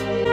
Bye.